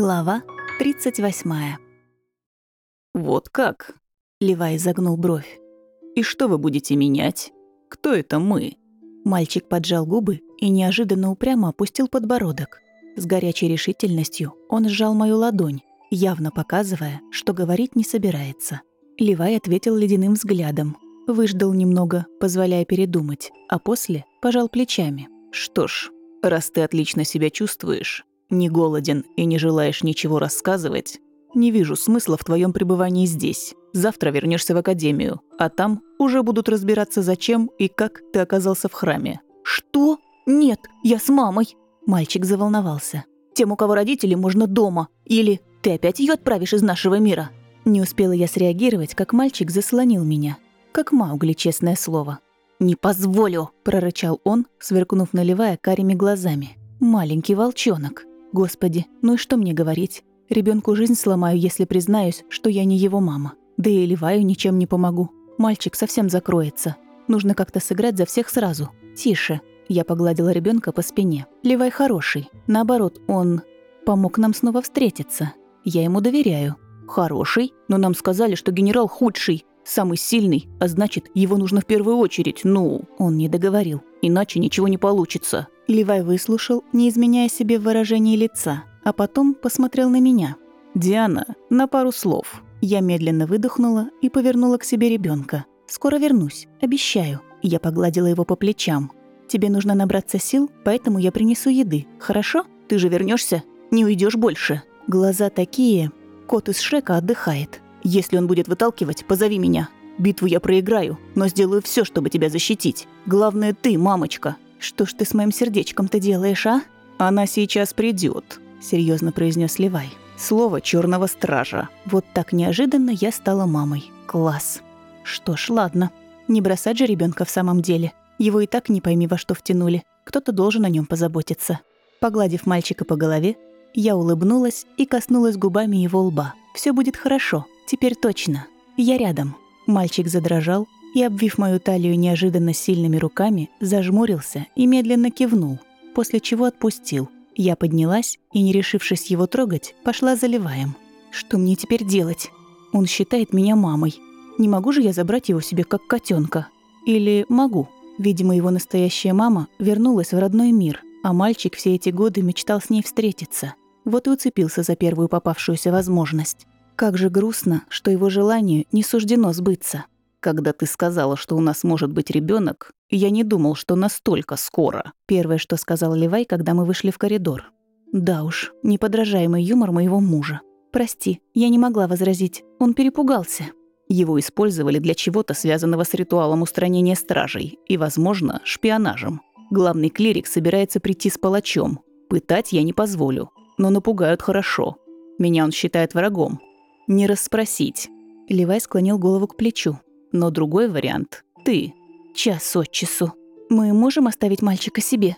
Глава 38. «Вот как?» — Левай загнул бровь. «И что вы будете менять? Кто это мы?» Мальчик поджал губы и неожиданно упрямо опустил подбородок. С горячей решительностью он сжал мою ладонь, явно показывая, что говорить не собирается. Левай ответил ледяным взглядом, выждал немного, позволяя передумать, а после пожал плечами. «Что ж, раз ты отлично себя чувствуешь, не голоден и не желаешь ничего рассказывать, не вижу смысла в твоем пребывании здесь. Завтра вернешься в академию, а там уже будут разбираться, зачем и как ты оказался в храме». «Что? Нет, я с мамой!» Мальчик заволновался. «Тем, у кого родители, можно дома. Или ты опять ее отправишь из нашего мира?» Не успела я среагировать, как мальчик заслонил меня. Как Маугли, честное слово. «Не позволю!» – прорычал он, сверкнув наливая карими глазами. «Маленький волчонок. Господи, ну и что мне говорить? Ребенку жизнь сломаю, если признаюсь, что я не его мама. Да и Ливаю ничем не помогу. Мальчик совсем закроется. Нужно как-то сыграть за всех сразу. Тише. Я погладила ребенка по спине. Ливай хороший. Наоборот, он помог нам снова встретиться. Я ему доверяю. Хороший? Но нам сказали, что генерал худший. Самый сильный, а значит, его нужно в первую очередь, ну... Он не договорил. Иначе ничего не получится. Ливай выслушал, не изменяя себе в выражении лица, а потом посмотрел на меня. «Диана, на пару слов». Я медленно выдохнула и повернула к себе ребенка. «Скоро вернусь, обещаю». Я погладила его по плечам. «Тебе нужно набраться сил, поэтому я принесу еды, хорошо? Ты же вернешься, Не уйдешь больше». Глаза такие... Кот из Шрека отдыхает. «Если он будет выталкивать, позови меня. Битву я проиграю, но сделаю все, чтобы тебя защитить. Главное ты, мамочка. «Что ж ты с моим сердечком-то делаешь, а?» «Она сейчас придет, серьезно произнес Левай. «Слово черного стража». Вот так неожиданно я стала мамой. Класс. Что ж, ладно. Не бросать же ребенка в самом деле. Его и так не пойми во что втянули. Кто-то должен о нем позаботиться. Погладив мальчика по голове, я улыбнулась и коснулась губами его лба. Все будет хорошо. Теперь точно. Я рядом. Мальчик задрожал, и, обвив мою талию неожиданно сильными руками, зажмурился и медленно кивнул, после чего отпустил. Я поднялась и, не решившись его трогать, пошла заливаем. Что мне теперь делать? Он считает меня мамой. Не могу же я забрать его себе как котенка? Или могу? Видимо, его настоящая мама вернулась в родной мир, а мальчик все эти годы мечтал с ней встретиться. Вот и уцепился за первую попавшуюся возможность. Как же грустно, что его желанию не суждено сбыться. Когда ты сказала, что у нас может быть ребенок, я не думал, что настолько скоро. Первое, что сказал Левай, когда мы вышли в коридор. Да уж, неподражаемый юмор моего мужа. Прости, я не могла возразить. Он перепугался. Его использовали для чего-то связанного с ритуалом устранения стражей и, возможно, шпионажем. Главный клирик собирается прийти с палачом. Пытать я не позволю, но напугают хорошо. Меня он считает врагом. Не расспросить. Левай склонил голову к плечу. Но другой вариант — ты. Час от часу. Мы можем оставить мальчика себе?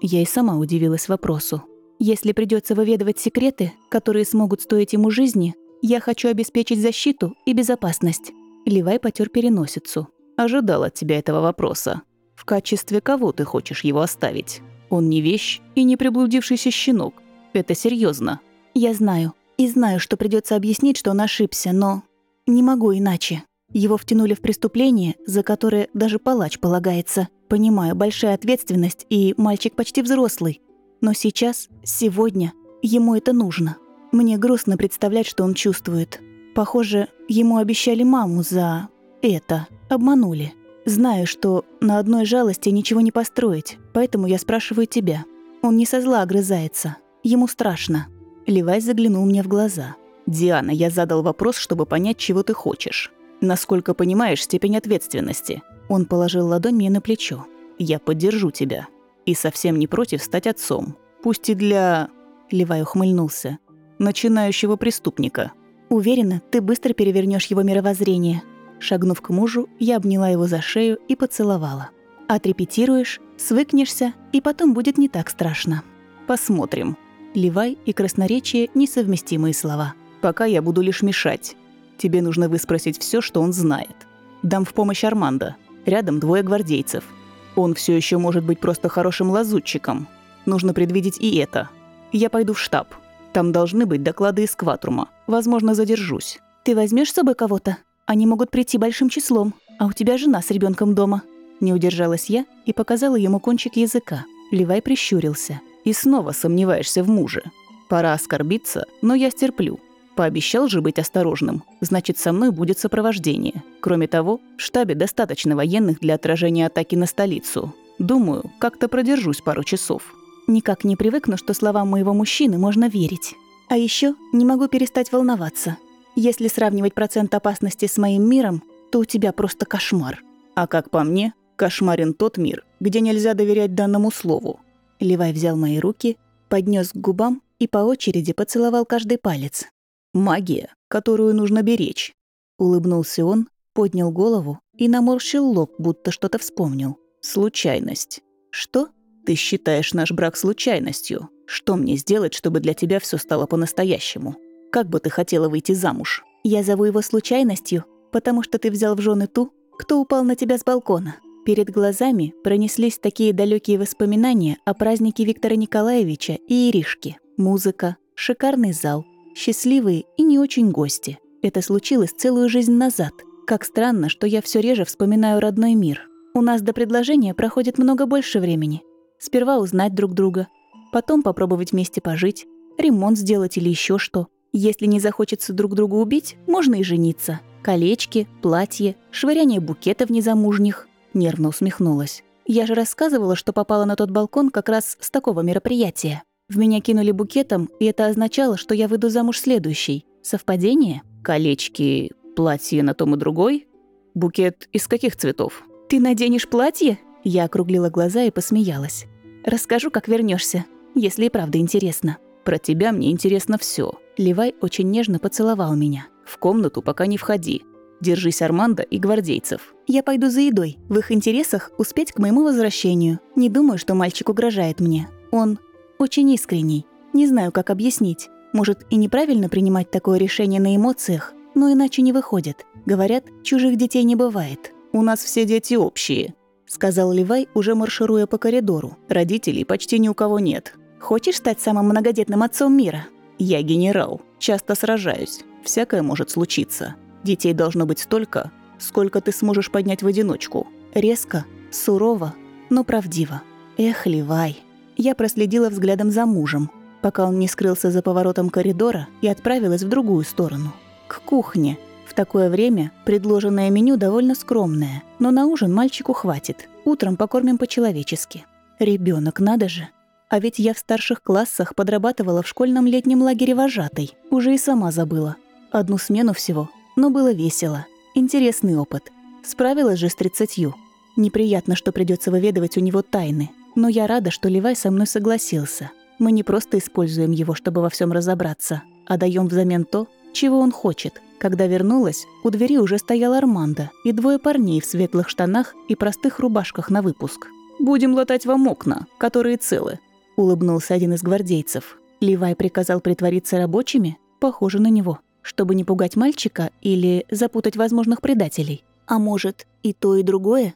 Я и сама удивилась вопросу. Если придется выведывать секреты, которые смогут стоить ему жизни, я хочу обеспечить защиту и безопасность. Левай потер переносицу. Ожидал от тебя этого вопроса. В качестве кого ты хочешь его оставить? Он не вещь и не приблудившийся щенок. Это серьезно. Я знаю. И знаю, что придется объяснить, что он ошибся, но... Не могу иначе. Его втянули в преступление, за которое даже палач полагается. Понимаю, большая ответственность, и мальчик почти взрослый. Но сейчас, сегодня, ему это нужно. Мне грустно представлять, что он чувствует. Похоже, ему обещали маму за... это. Обманули. Знаю, что на одной жалости ничего не построить, поэтому я спрашиваю тебя. Он не со зла огрызается. Ему страшно. Левай заглянул мне в глаза. «Диана, я задал вопрос, чтобы понять, чего ты хочешь. Насколько понимаешь степень ответственности?» Он положил ладонь мне на плечо. «Я поддержу тебя. И совсем не против стать отцом. Пусть и для...» Левай ухмыльнулся. «Начинающего преступника». «Уверена, ты быстро перевернешь его мировоззрение». Шагнув к мужу, я обняла его за шею и поцеловала. «Отрепетируешь, свыкнешься, и потом будет не так страшно». «Посмотрим». Левай и красноречие – несовместимые слова. «Пока я буду лишь мешать. Тебе нужно выспросить все, что он знает. Дам в помощь Армандо. Рядом двое гвардейцев. Он все еще может быть просто хорошим лазутчиком. Нужно предвидеть и это. Я пойду в штаб. Там должны быть доклады из Кватрума. Возможно, задержусь. Ты возьмешь с собой кого-то? Они могут прийти большим числом, а у тебя жена с ребенком дома». Не удержалась я и показала ему кончик языка. Левай прищурился. «И снова сомневаешься в муже. Пора оскорбиться, но я стерплю. Пообещал же быть осторожным, значит, со мной будет сопровождение. Кроме того, в штабе достаточно военных для отражения атаки на столицу. Думаю, как-то продержусь пару часов. Никак не привыкну, что словам моего мужчины можно верить. А еще не могу перестать волноваться. Если сравнивать процент опасности с моим миром, то у тебя просто кошмар. А как по мне, кошмарен тот мир, где нельзя доверять данному слову. Левай взял мои руки, поднес к губам и по очереди поцеловал каждый палец. Магия, которую нужно беречь. Улыбнулся он, поднял голову и наморщил лоб, будто что-то вспомнил. Случайность. Что? Ты считаешь наш брак случайностью. Что мне сделать, чтобы для тебя все стало по-настоящему? Как бы ты хотела выйти замуж? Я зову его случайностью, потому что ты взял в жены ту, кто упал на тебя с балкона. Перед глазами пронеслись такие далекие воспоминания о празднике Виктора Николаевича и Иришки. Музыка, шикарный зал, счастливые и не очень гости. Это случилось целую жизнь назад. Как странно, что я все реже вспоминаю родной мир. У нас до предложения проходит много больше времени. Сперва узнать друг друга, потом попробовать вместе пожить, ремонт сделать или еще что. Если не захочется друг друга убить, можно и жениться. Колечки, платье, швыряние букетов незамужних. Нервно усмехнулась. Я же рассказывала, что попала на тот балкон как раз с такого мероприятия. В меня кинули букетом, и это означало, что я выйду замуж следующей. Совпадение? Колечки, платье на том и другой? Букет из каких цветов? Ты наденешь платье? Я округлила глаза и посмеялась. Расскажу, как вернешься, если и правда интересно. Про тебя мне интересно все. Левай очень нежно поцеловал меня. В комнату пока не входи. Держись Армандо и гвардейцев. Я пойду за едой. В их интересах успеть к моему возвращению. Не думаю, что мальчик угрожает мне. Он очень искренний. Не знаю, как объяснить. Может, и неправильно принимать такое решение на эмоциях, но иначе не выходит. Говорят, чужих детей не бывает. «У нас все дети общие», — сказал Левай, уже маршируя по коридору. «Родителей почти ни у кого нет. Хочешь стать самым многодетным отцом мира?» «Я генерал. Часто сражаюсь. Всякое может случиться. Детей должно быть столько, сколько ты сможешь поднять в одиночку». Резко, сурово, но правдиво. Эх, Левай. Я проследила взглядом за мужем, пока он не скрылся за поворотом коридора и отправилась в другую сторону. К кухне. В такое время предложенное меню довольно скромное, но на ужин мальчику хватит. Утром покормим по-человечески. Ребенок, надо же. А ведь я в старших классах подрабатывала в школьном летнем лагере вожатой. Уже и сама забыла. Одну смену всего, но было весело. Интересный опыт. Справилась же с тридцатью. Неприятно, что придется выведывать у него тайны. Но я рада, что Левай со мной согласился. Мы не просто используем его, чтобы во всем разобраться, а даем взамен то, чего он хочет. Когда вернулась, у двери уже стоял Армандо и двое парней в светлых штанах и простых рубашках на выпуск. «Будем латать вам окна, которые целы», — улыбнулся один из гвардейцев. Левай приказал притвориться рабочими, похоже на него, чтобы не пугать мальчика или запутать возможных предателей. А может, и то, и другое?